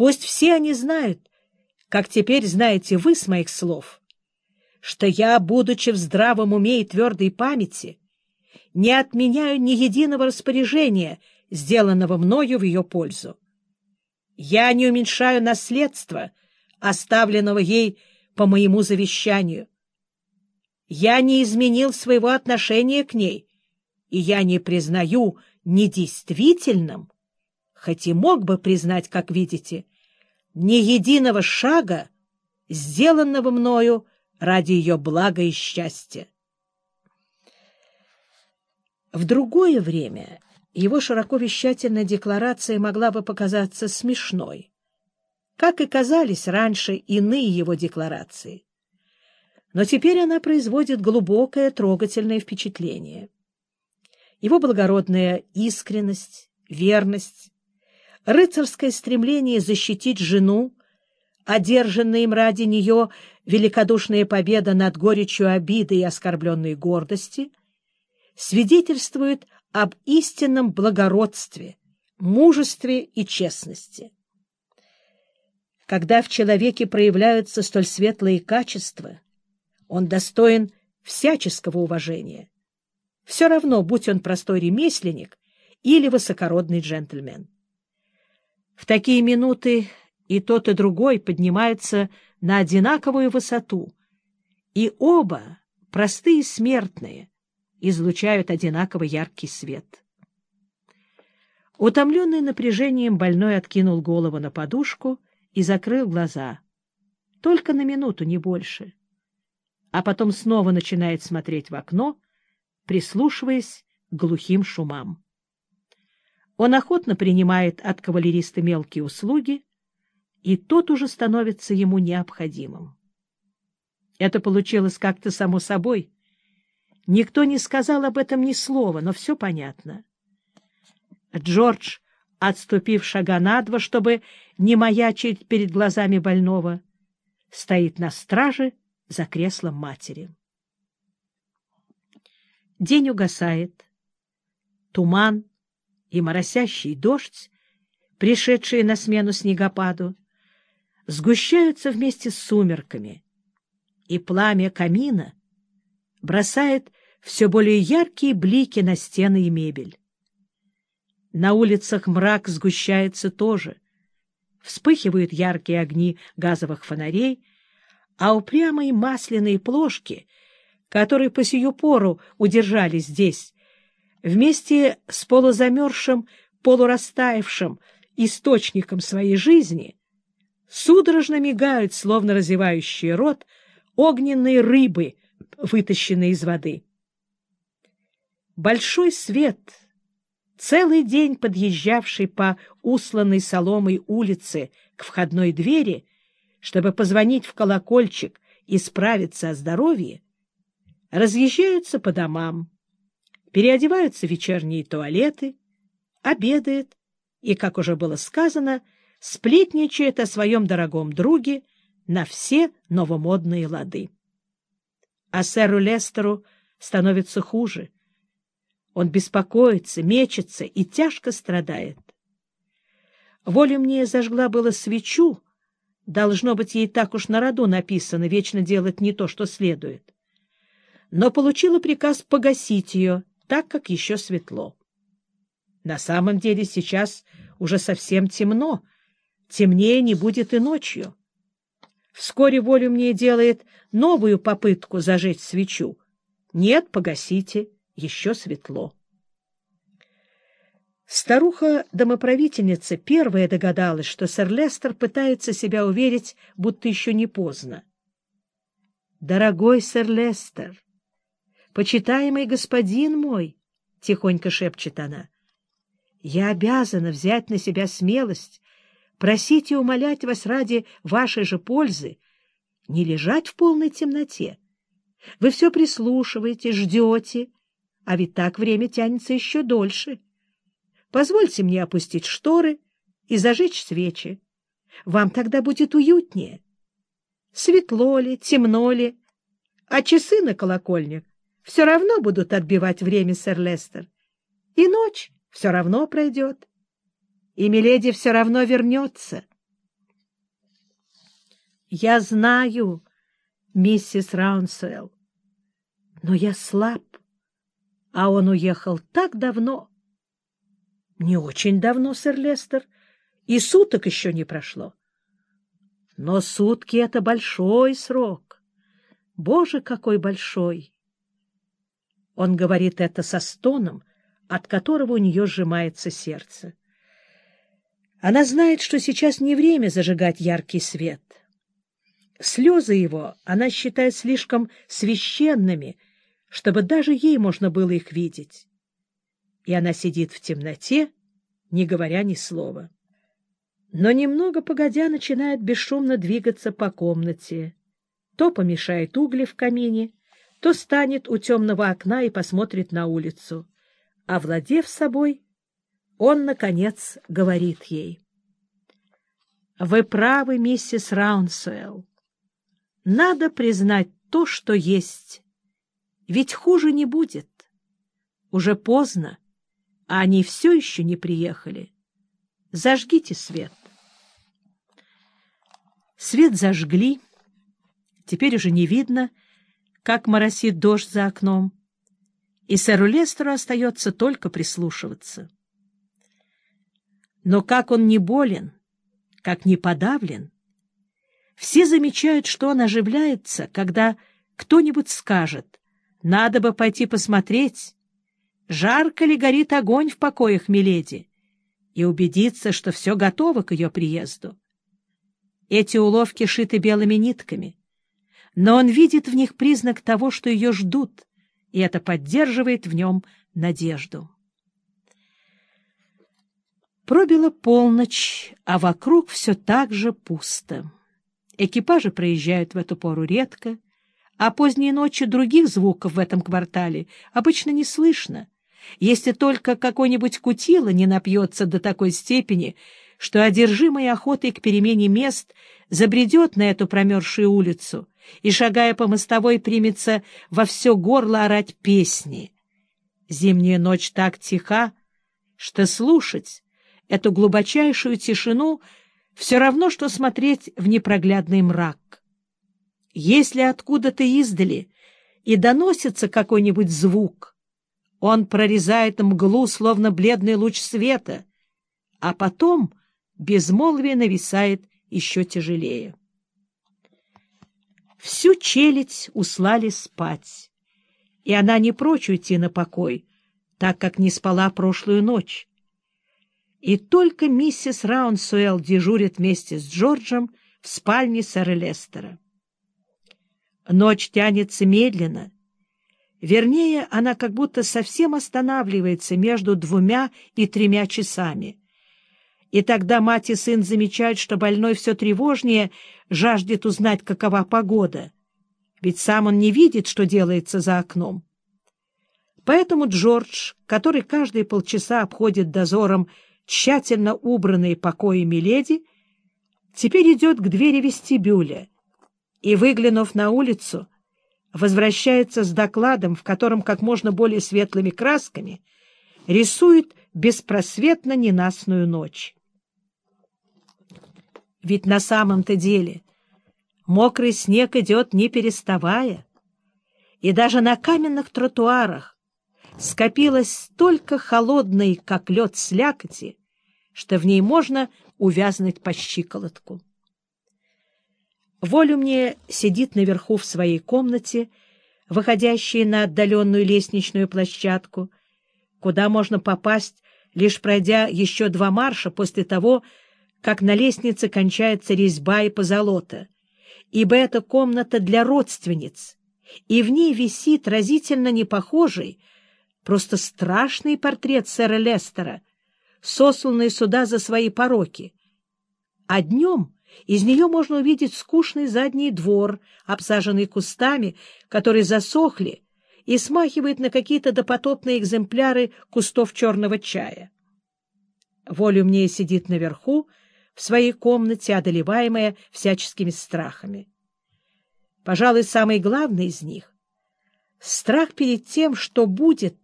Пусть все они знают, как теперь знаете вы с моих слов, что я, будучи в здравом уме и твердой памяти, не отменяю ни единого распоряжения, сделанного мною в ее пользу. Я не уменьшаю наследство, оставленного ей по моему завещанию. Я не изменил своего отношения к ней, и я не признаю недействительным, хоть и мог бы признать, как видите, ни единого шага, сделанного мною ради ее блага и счастья. В другое время его широко вещательная декларация могла бы показаться смешной, как и казались раньше иные его декларации. Но теперь она производит глубокое трогательное впечатление. Его благородная искренность, верность, рыцарское стремление защитить жену, одержанная им ради нее великодушная победа над горечью обиды и оскорбленной гордости, свидетельствует об истинном благородстве, мужестве и честности. Когда в человеке проявляются столь светлые качества, он достоин всяческого уважения. Все равно, будь он простой ремесленник или высокородный джентльмен. В такие минуты и тот, и другой поднимаются на одинаковую высоту, и оба, простые смертные, излучают одинаково яркий свет. Утомленный напряжением, больной откинул голову на подушку и закрыл глаза. Только на минуту, не больше. А потом снова начинает смотреть в окно, прислушиваясь к глухим шумам. Он охотно принимает от кавалериста мелкие услуги, и тот уже становится ему необходимым. Это получилось как-то само собой, Никто не сказал об этом ни слова, но все понятно. Джордж, отступив шага на два, чтобы не маячить перед глазами больного, стоит на страже за креслом матери. День угасает. Туман и моросящий дождь, пришедшие на смену снегопаду, сгущаются вместе с сумерками, и пламя камина бросает все более яркие блики на стены и мебель. На улицах мрак сгущается тоже. Вспыхивают яркие огни газовых фонарей, а упрямые масляные плошки, которые по сию пору удержались здесь, вместе с полузамерзшим, полурастаявшим источником своей жизни, судорожно мигают, словно разевающие рот, огненные рыбы, вытащенные из воды. Большой свет, целый день подъезжавший по усланной соломой улице к входной двери, чтобы позвонить в колокольчик и справиться о здоровье, разъезжаются по домам, переодеваются в вечерние туалеты, обедает и, как уже было сказано, сплетничает о своем дорогом друге на все новомодные лады. А сэру Лестеру становится хуже — он беспокоится, мечется и тяжко страдает. Воля мне зажгла было свечу, должно быть, ей так уж на роду написано вечно делать не то, что следует. Но получила приказ погасить ее, так как еще светло. На самом деле сейчас уже совсем темно, темнее не будет и ночью. Вскоре волю мне делает новую попытку зажечь свечу. Нет, погасите еще светло. Старуха-домоправительница первая догадалась, что сэр Лестер пытается себя уверить, будто еще не поздно. «Дорогой сэр Лестер, почитаемый господин мой!» — тихонько шепчет она. «Я обязана взять на себя смелость, просить и умолять вас ради вашей же пользы, не лежать в полной темноте. Вы все прислушиваете, ждете, а ведь так время тянется еще дольше. Позвольте мне опустить шторы и зажечь свечи. Вам тогда будет уютнее. Светло ли, темно ли, а часы на колокольнях все равно будут отбивать время, сэр Лестер. И ночь все равно пройдет. И Миледи все равно вернется. Я знаю, миссис Раунсуэлл, но я слаб, а он уехал так давно. — Не очень давно, сэр Лестер, и суток еще не прошло. Но сутки — это большой срок. Боже, какой большой! Он говорит это со стоном, от которого у нее сжимается сердце. Она знает, что сейчас не время зажигать яркий свет. Слезы его она считает слишком священными, чтобы даже ей можно было их видеть. И она сидит в темноте, не говоря ни слова. Но немного погодя начинает бесшумно двигаться по комнате. То помешает угли в камине, то станет у темного окна и посмотрит на улицу. Овладев собой, он, наконец, говорит ей. — Вы правы, миссис Раунсуэлл. Надо признать то, что есть. Ведь хуже не будет. Уже поздно, а они все еще не приехали. Зажгите свет. Свет зажгли. Теперь уже не видно, как моросит дождь за окном, и сэру Лестеру остается только прислушиваться. Но как он не болен, как не подавлен, все замечают, что он оживляется, когда кто-нибудь скажет, надо бы пойти посмотреть, жарко ли горит огонь в покоях Миледи, и убедиться, что все готово к ее приезду. Эти уловки шиты белыми нитками, но он видит в них признак того, что ее ждут, и это поддерживает в нем надежду. Пробила полночь, а вокруг все так же пусто. Экипажи проезжают в эту пору редко, а поздней ночью других звуков в этом квартале обычно не слышно, если только какой-нибудь кутила не напьется до такой степени, что одержимый охотой к перемене мест забредет на эту промерзшую улицу и, шагая по мостовой, примется во все горло орать песни. Зимняя ночь так тиха, что слушать эту глубочайшую тишину все равно, что смотреть в непроглядный мрак. Если откуда-то издали и доносится какой-нибудь звук, он прорезает мглу, словно бледный луч света, а потом безмолвие нависает еще тяжелее. Всю челядь услали спать, и она не прочь уйти на покой, так как не спала прошлую ночь и только миссис Раунсуэлл дежурит вместе с Джорджем в спальне сэра Лестера. Ночь тянется медленно. Вернее, она как будто совсем останавливается между двумя и тремя часами. И тогда мать и сын замечают, что больной все тревожнее жаждет узнать, какова погода. Ведь сам он не видит, что делается за окном. Поэтому Джордж, который каждые полчаса обходит дозором тщательно убранные покои Миледи, теперь идет к двери вестибюля и, выглянув на улицу, возвращается с докладом, в котором как можно более светлыми красками рисует беспросветно ненастную ночь. Ведь на самом-то деле мокрый снег идет не переставая, и даже на каменных тротуарах скопилось столько холодной, как лед слякоти, что в ней можно увязнуть по щиколотку. Волю мне сидит наверху в своей комнате, выходящей на отдаленную лестничную площадку, куда можно попасть, лишь пройдя еще два марша после того, как на лестнице кончается резьба и позолота, ибо это комната для родственниц, и в ней висит разительно непохожий, просто страшный портрет сэра Лестера, сосланные сюда за свои пороки. А днем из нее можно увидеть скучный задний двор, обсаженный кустами, которые засохли и смахивает на какие-то допотопные экземпляры кустов черного чая. Волю мне сидит наверху, своей комнате, одолеваемая всяческими страхами. Пожалуй, самый главный из них — страх перед тем, что будет,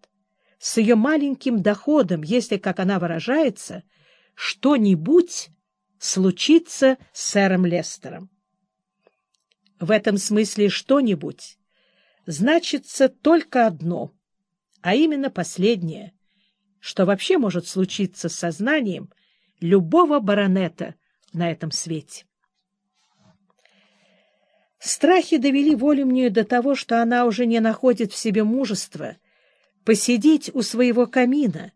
с ее маленьким доходом, если, как она выражается, что-нибудь случится с сэром Лестером. в этом смысле что-нибудь, значится только одно, а именно последнее, что вообще может случиться с сознанием любого баронета на этом свете. Страхи довели Волюмнию до того, что она уже не находит в себе мужества посидеть у своего камина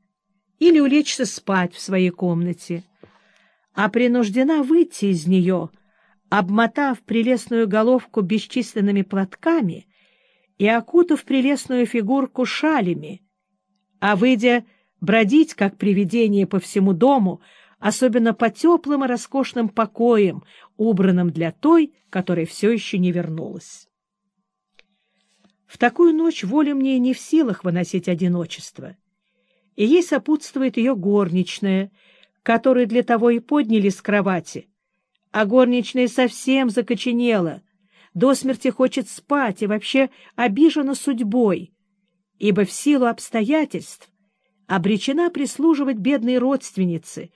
или улечься спать в своей комнате, а принуждена выйти из нее, обмотав прелестную головку бесчисленными платками и окутав прелестную фигурку шалями, а, выйдя, бродить, как привидение, по всему дому, особенно по теплым и роскошным покоям, убранным для той, которая все еще не вернулась. В такую ночь воля мне не в силах выносить одиночество, и ей сопутствует ее горничная, которую для того и подняли с кровати, а горничная совсем закоченела, до смерти хочет спать и вообще обижена судьбой, ибо в силу обстоятельств обречена прислуживать бедной родственнице,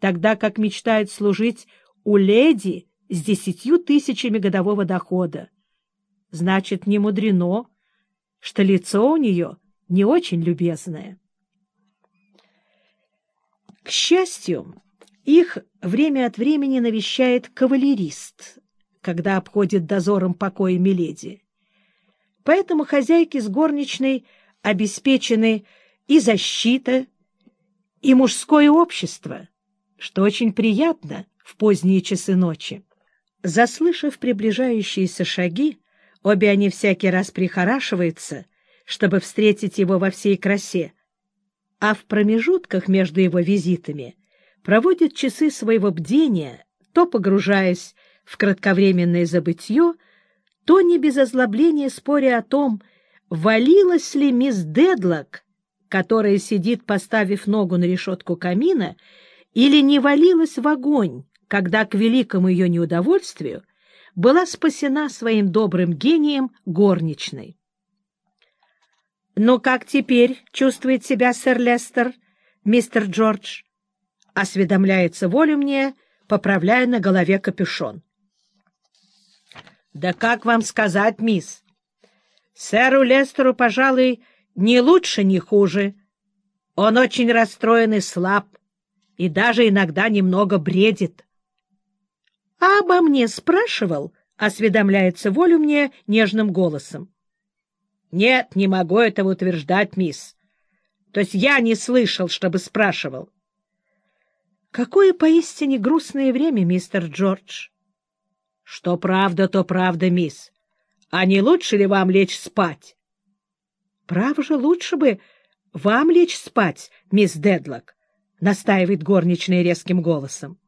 тогда как мечтает служить у леди с десятью тысячами годового дохода. Значит, не мудрено, что лицо у нее не очень любезное. К счастью, их время от времени навещает кавалерист, когда обходит дозором покоя Миледи. Поэтому хозяйки с горничной обеспечены и защита, и мужское общество, что очень приятно в поздние часы ночи. Заслышав приближающиеся шаги, обе они всякий раз прихорашиваются, чтобы встретить его во всей красе, а в промежутках между его визитами проводят часы своего бдения, то погружаясь в кратковременное забытье, то не без озлобления споря о том, валилась ли мисс Дедлок которая сидит, поставив ногу на решетку камина, или не валилась в огонь, когда, к великому ее неудовольствию, была спасена своим добрым гением горничной. «Ну, как теперь чувствует себя сэр Лестер, мистер Джордж?» — осведомляется волю мне, поправляя на голове капюшон. «Да как вам сказать, мисс? Сэру Лестеру, пожалуй, — ни лучше, ни хуже. Он очень расстроен и слаб, и даже иногда немного бредит. — А обо мне спрашивал? — осведомляется волю мне нежным голосом. — Нет, не могу этого утверждать, мисс. То есть я не слышал, чтобы спрашивал. — Какое поистине грустное время, мистер Джордж. — Что правда, то правда, мисс. А не лучше ли вам лечь спать? Право же, лучше бы вам лечь спать, мисс Дедлок, — настаивает горничная резким голосом.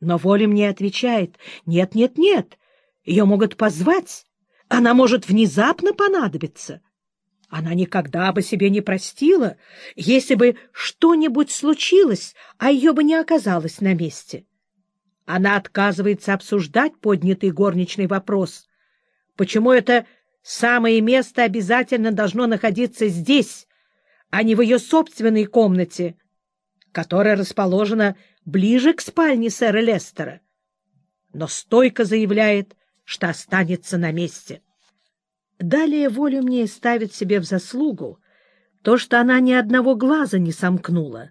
Но воля мне отвечает, нет, нет, нет, ее могут позвать, она может внезапно понадобиться. Она никогда бы себе не простила, если бы что-нибудь случилось, а ее бы не оказалось на месте. Она отказывается обсуждать поднятый горничный вопрос. Почему это Самое место обязательно должно находиться здесь, а не в ее собственной комнате, которая расположена ближе к спальне сэра Лестера, но стойко заявляет, что останется на месте. Далее волю мне ставит себе в заслугу то, что она ни одного глаза не сомкнула,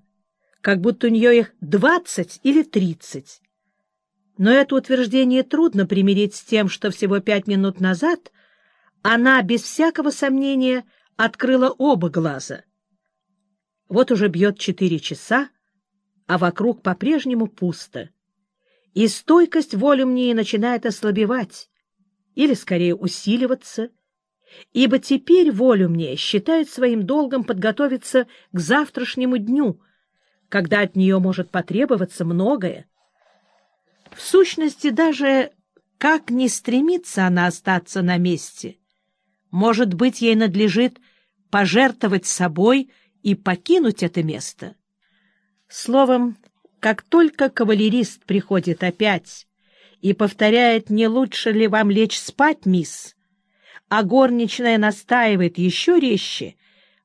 как будто у нее их двадцать или тридцать. Но это утверждение трудно примирить с тем, что всего пять минут назад — она, без всякого сомнения, открыла оба глаза. Вот уже бьет четыре часа, а вокруг по-прежнему пусто. И стойкость воли мне начинает ослабевать, или, скорее, усиливаться, ибо теперь волю мне считает своим долгом подготовиться к завтрашнему дню, когда от нее может потребоваться многое. В сущности, даже как не стремится она остаться на месте, может быть, ей надлежит пожертвовать собой и покинуть это место. Словом, как только кавалерист приходит опять и повторяет, не лучше ли вам лечь спать, мисс, а горничная настаивает еще резче,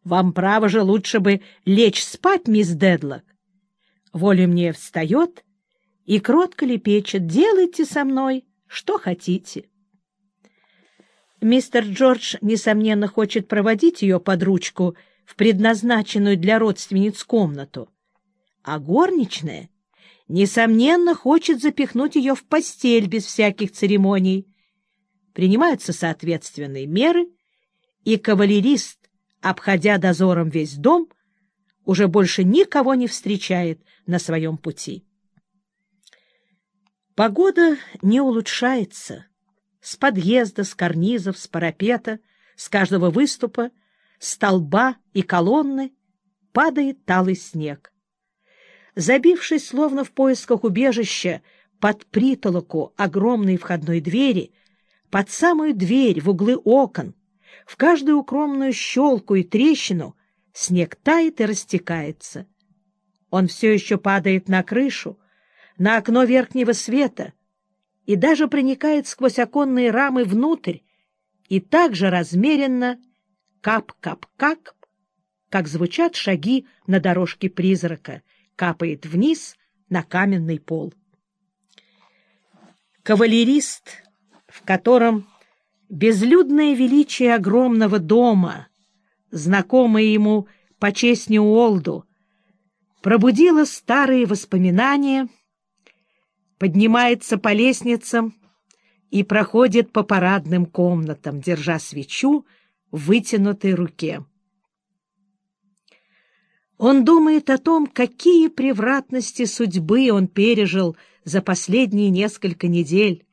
вам, право же, лучше бы лечь спать, мисс Дедлок. Воля мне встает и кротко лепечет, делайте со мной, что хотите. Мистер Джордж, несомненно, хочет проводить ее под ручку в предназначенную для родственниц комнату, а горничная, несомненно, хочет запихнуть ее в постель без всяких церемоний. Принимаются соответственные меры, и кавалерист, обходя дозором весь дом, уже больше никого не встречает на своем пути. Погода не улучшается. С подъезда, с карнизов, с парапета, с каждого выступа, столба и колонны падает талый снег. Забившись, словно в поисках убежища, под притолоку огромной входной двери, под самую дверь, в углы окон, в каждую укромную щелку и трещину снег тает и растекается. Он все еще падает на крышу, на окно верхнего света и даже проникает сквозь оконные рамы внутрь и также размеренно кап-кап-кап, как звучат шаги на дорожке призрака, капает вниз на каменный пол. Кавалерист, в котором безлюдное величие огромного дома, знакомое ему по честни Уолду, пробудило старые воспоминания, поднимается по лестницам и проходит по парадным комнатам, держа свечу вытянутой руке. Он думает о том, какие превратности судьбы он пережил за последние несколько недель,